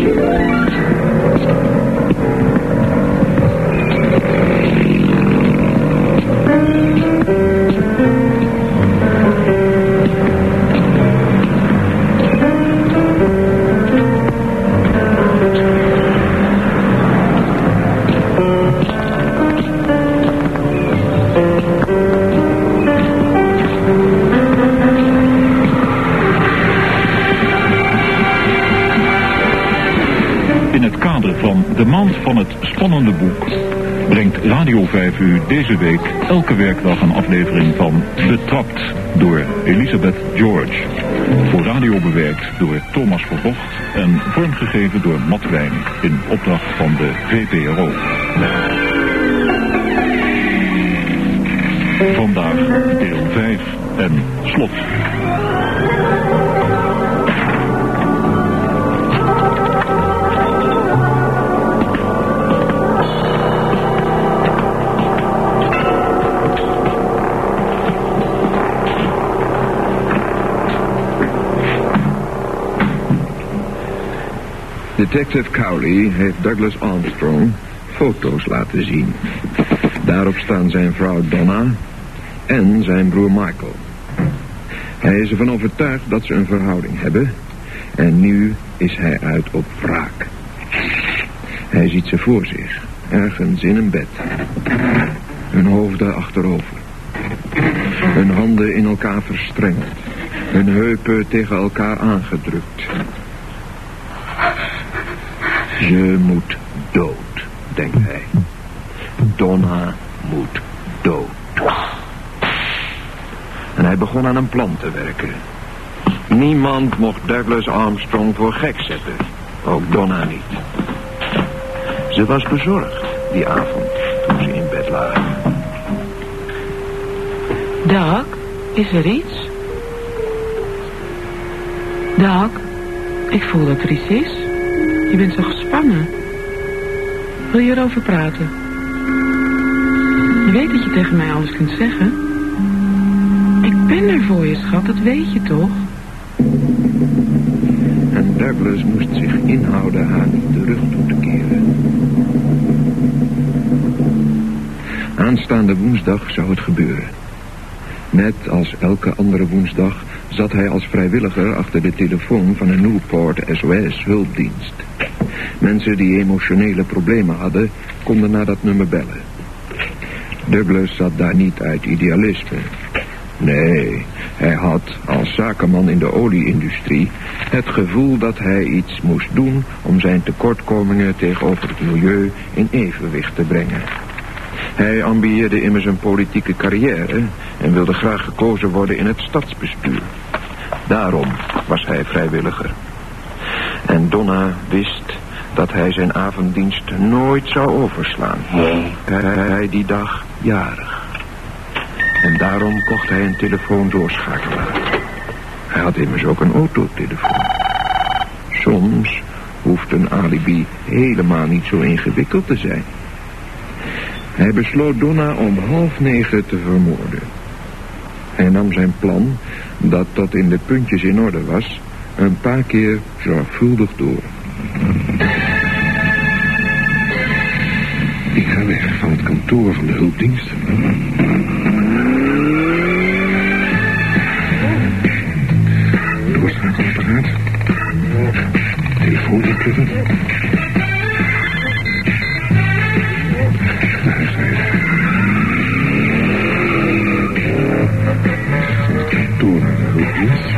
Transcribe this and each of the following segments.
In van het spannende boek brengt Radio 5 u deze week elke werkdag een aflevering van Betrapt door Elisabeth George. Voor radio bewerkt door Thomas Verbocht en vormgegeven door Matt Wijn in opdracht van de VPRO. Vandaag deel 5 en slot. Detective Cowley heeft Douglas Armstrong foto's laten zien. Daarop staan zijn vrouw Donna en zijn broer Michael. Hij is ervan overtuigd dat ze een verhouding hebben... en nu is hij uit op wraak. Hij ziet ze voor zich, ergens in een bed. Hun hoofden achterover. Hun handen in elkaar verstrengeld. Hun heupen tegen elkaar aangedrukt. Ze moet dood, denkt hij. Donna moet dood. En hij begon aan een plan te werken. Niemand mocht Douglas Armstrong voor gek zetten. Ook Donna niet. Ze was bezorgd die avond toen ze in bed lagen. Doc, is er iets? Doc, ik voel dat er iets is. Je bent zo Wil je erover praten? Je weet dat je tegen mij alles kunt zeggen. Ik ben er voor je, schat, dat weet je toch? En Douglas moest zich inhouden haar niet de rug toe te keren. Aanstaande woensdag zou het gebeuren. Net als elke andere woensdag zat hij als vrijwilliger achter de telefoon van een Newport SOS hulpdienst. Mensen die emotionele problemen hadden, konden naar dat nummer bellen. Douglas zat daar niet uit idealisme. Nee, hij had als zakenman in de olieindustrie het gevoel dat hij iets moest doen om zijn tekortkomingen tegenover het milieu in evenwicht te brengen. Hij ambieerde immers een politieke carrière en wilde graag gekozen worden in het stadsbestuur. Daarom was hij vrijwilliger. En Donna wist dat hij zijn avonddienst nooit zou overslaan. Hij die dag jarig. En daarom kocht hij een telefoon doorschakelaar. Hij had immers ook een autotelefoon. Soms hoeft een alibi helemaal niet zo ingewikkeld te zijn. Hij besloot Donna om half negen te vermoorden. Hij nam zijn plan, dat tot in de puntjes in orde was, een paar keer zorgvuldig door. Het kantoor van de hulpdienst. Doorschakelapparaat. Telefoon hij. Kantoor van de hulpdienst.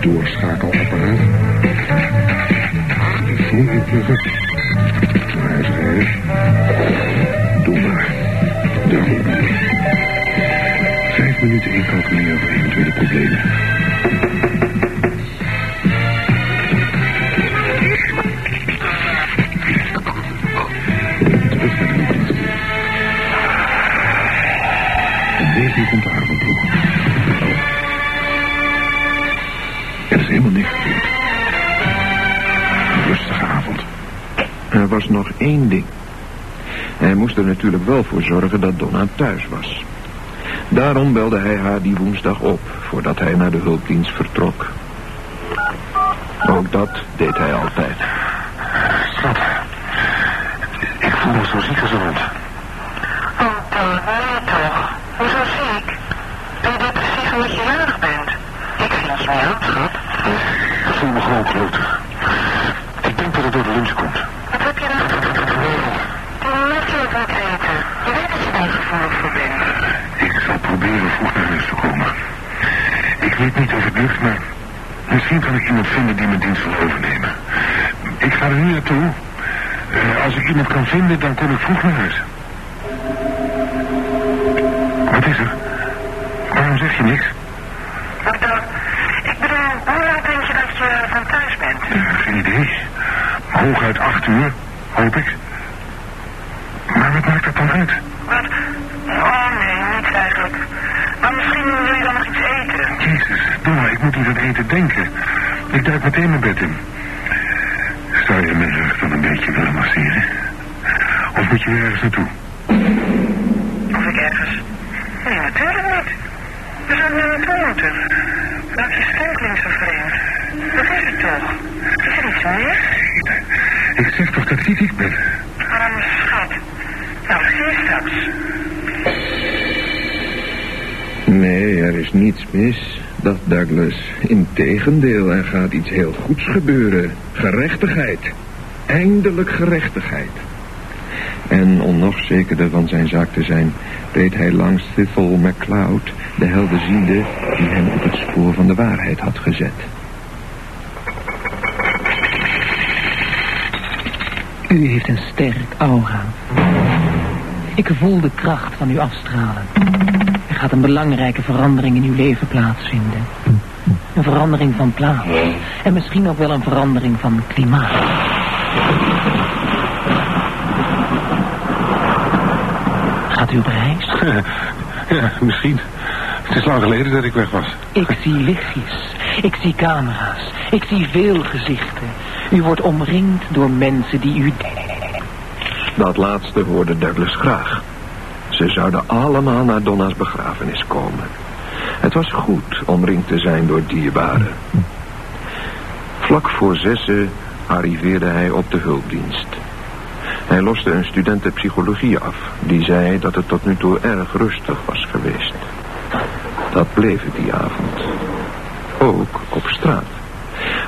Doorschakelapparaat. Telefoon inpluggen. Doe maar. Vijf minuten incalculeren voor eventuele problemen. Terug naar de negen uur komt de avondploeg. Er is helemaal niks gebeurd. Rustige avond. Er was nog één ding. Hij moest er natuurlijk wel voor zorgen dat Donna thuis was. Daarom belde hij haar die woensdag op, voordat hij naar de hulpdienst vertrok. Ook dat deed hij altijd. Schat, ik voel me zo ziek als een hond. Oh, nee toch. Hoezo ziek? Ben je depressief omdat je jarig bent? Ik vind je niet, schat. Ik voel me gewoon. Ik denk dat het door de lunch komt. Wat heb je dan? Dan moet je het wat eten. Je weet dat je daar gevoelig voor bent. Ik zal proberen vroeg naar huis te komen. Ik weet niet of het lukt, maar misschien kan ik iemand vinden die mijn dienst wil overnemen. Ik ga er nu naartoe. Eh, als ik iemand kan vinden, dan kom ik vroeg naar huis. Wat is er? Waarom zeg je niks? Wat dan? Ik bedoel, hoe laat denk je dat je van thuis bent? Eh, geen idee. Hooguit acht uur, hoop ik. Wat maakt dat dan uit? Wat? Oh nee, niets eigenlijk. Maar misschien wil je dan nog iets eten. Jezus, Donna, ik moet niet aan eten denken. Ik duik meteen mijn bed in. Zou je mijn rug dan een beetje willen masseren? Of moet je weer ergens naartoe? Of ik ergens? Nee, natuurlijk niet. We zouden er naartoe moeten. Dat je stem klinkt zo vreemd. Wat is het toch? Is er iets meer? Ik zeg toch dat ik niet ik ben? Nee, er is niets mis, dacht Douglas. Integendeel, er gaat iets heel goeds gebeuren. Gerechtigheid. Eindelijk gerechtigheid. En om nog zekerder van zijn zaak te zijn... reed hij langs Thistle MacLeod, de helderziende... die hem op het spoor van de waarheid had gezet. U heeft een sterk aura. Ik voel de kracht van uw afstralen. Er gaat een belangrijke verandering in uw leven plaatsvinden. Een verandering van plaats. En misschien ook wel een verandering van klimaat. Gaat u op reis? Ja, misschien. Het is lang geleden dat ik weg was. Ik zie lichtjes. Ik zie camera's. Ik zie veel gezichten. U wordt omringd door mensen die u... Dat laatste hoorde Douglas graag. Ze zouden allemaal naar Donna's begrafenis komen. Het was goed omringd te zijn door dierbaren. Vlak voor zessen arriveerde hij op de hulpdienst. Hij loste een studenten psychologie af... die zei dat het tot nu toe erg rustig was geweest. Dat bleef het die avond. Ook op straat.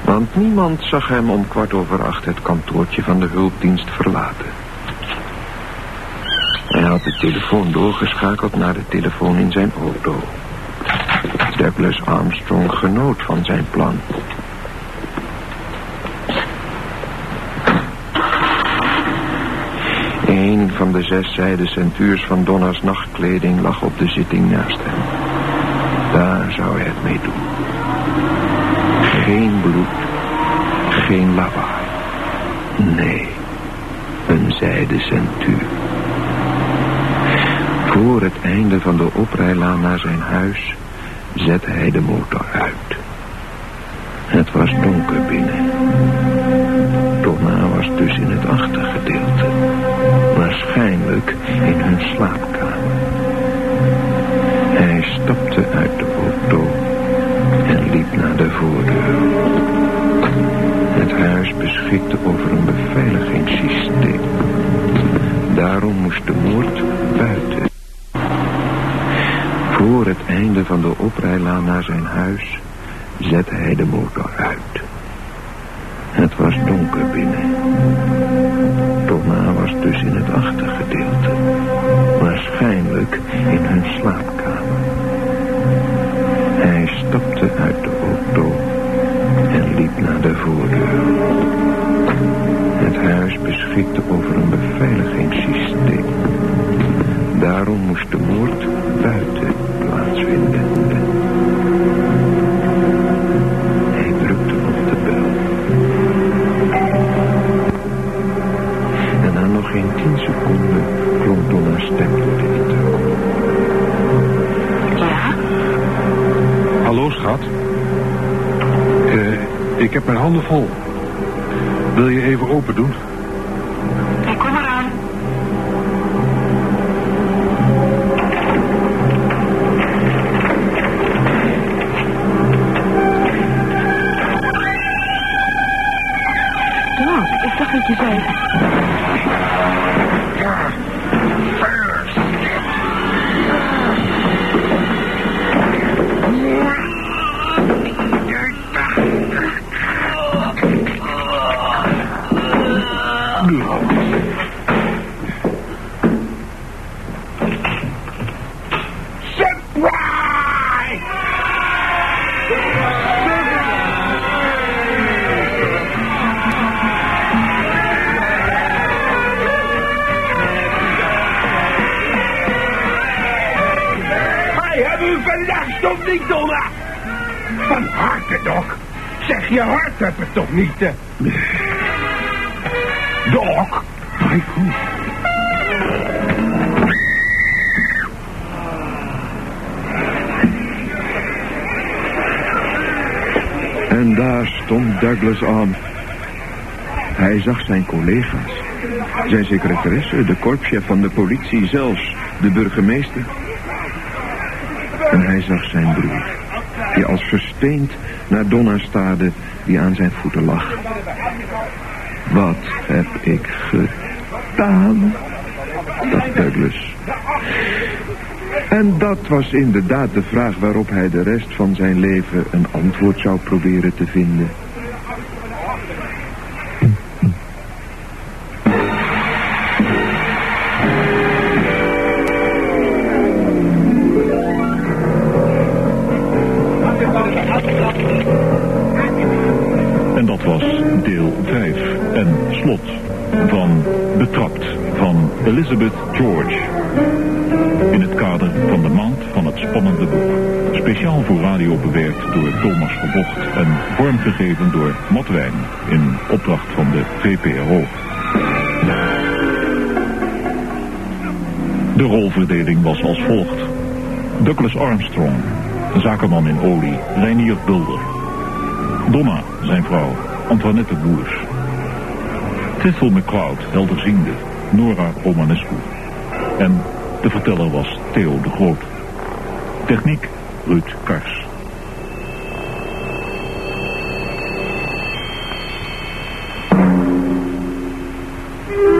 Want niemand zag hem om kwart over acht het kantoortje van de hulpdienst verlaten. Had de telefoon doorgeschakeld naar de telefoon in zijn auto. Douglas Armstrong genoot van zijn plan. Een van de zes zijden centuurs van Donna's nachtkleding lag op de zitting naast hem. Daar zou hij het mee doen. Geen bloed, geen lawaai. Nee, een zijden centuur. Voor het einde van de oprijlaan naar zijn huis zette hij de motor uit. Het was donker binnen. Donna was dus in het achtergedeelte. Waarschijnlijk in hun slaapkamer. Hij stapte uit de auto en liep naar de voordeur. Het huis beschikte over een beveiligingssysteem. Daarom moest de moord buiten. Voor het einde van de oprijlaan naar zijn huis zette hij de motor uit. Het was donker binnen. Donna was dus in het achtergedeelte. Waarschijnlijk in hun slaapkamer. Of niet, Donna? Van harte, Doc. Zeg, je hart hebt het toch niet, hè? Doc? Michael. En daar stond Douglas aan. Hij zag zijn collega's. Zijn secretaresse, de korpschef van de politie, zelfs de burgemeester. En hij zag zijn broer, die als versteend naar Donna staarde, die aan zijn voeten lag. Wat heb ik gedaan? dacht Douglas. En dat was inderdaad de vraag waarop hij de rest van zijn leven een antwoord zou proberen te vinden. En slot van Betrapt van Elizabeth George. In het kader van de maand van het spannende boek. Speciaal voor radio bewerkt door Thomas Verbocht en vormgegeven door Matwijn in opdracht van de VPRO. De rolverdeling was als volgt. Douglas Armstrong, zakenman in olie, Reinier Bulder. Donna, zijn vrouw, Antoinette Boers. Tissel McCloud, helderziende, Nora Romanescu. En de verteller was Theo de Groot. Techniek, Ruud Kars.